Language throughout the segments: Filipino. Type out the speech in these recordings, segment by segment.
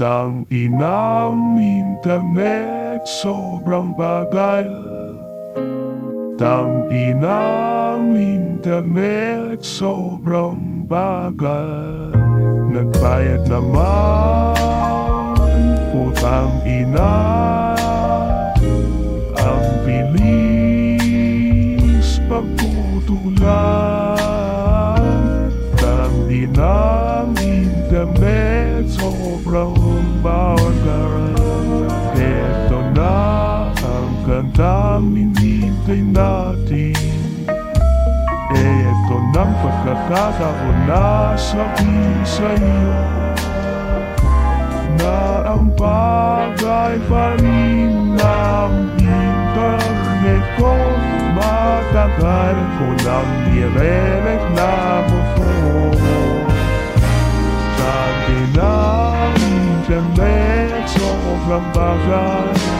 Tang inang internet sobrang bagal. Tang inang internet sobrang bagal. Nagbayad naman Putang ina. Ang bilis pagputulan Tang inang internet sobrang ang kantang hinintay natin Ito ng pagkakataon na sabihin sa'yo Na ang bagay pa rin ng internet ko Matagal ko lang nire-reklamo ko Sabi ng internet sobrang bagay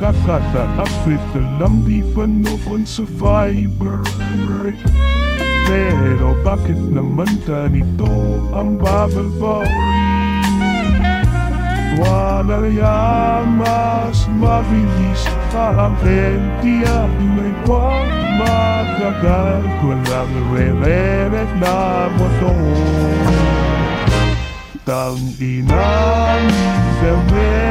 na lang di pa noon sa fiber Pero bakit naman ganito ang bubble boring Wala yan mas mabilis Parang kentiya May wag matagal Ko lang re-re-reklamo to Tang inang internet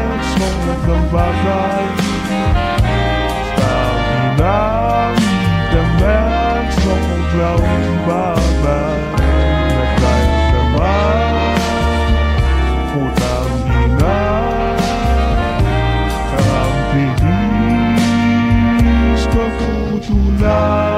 tonight.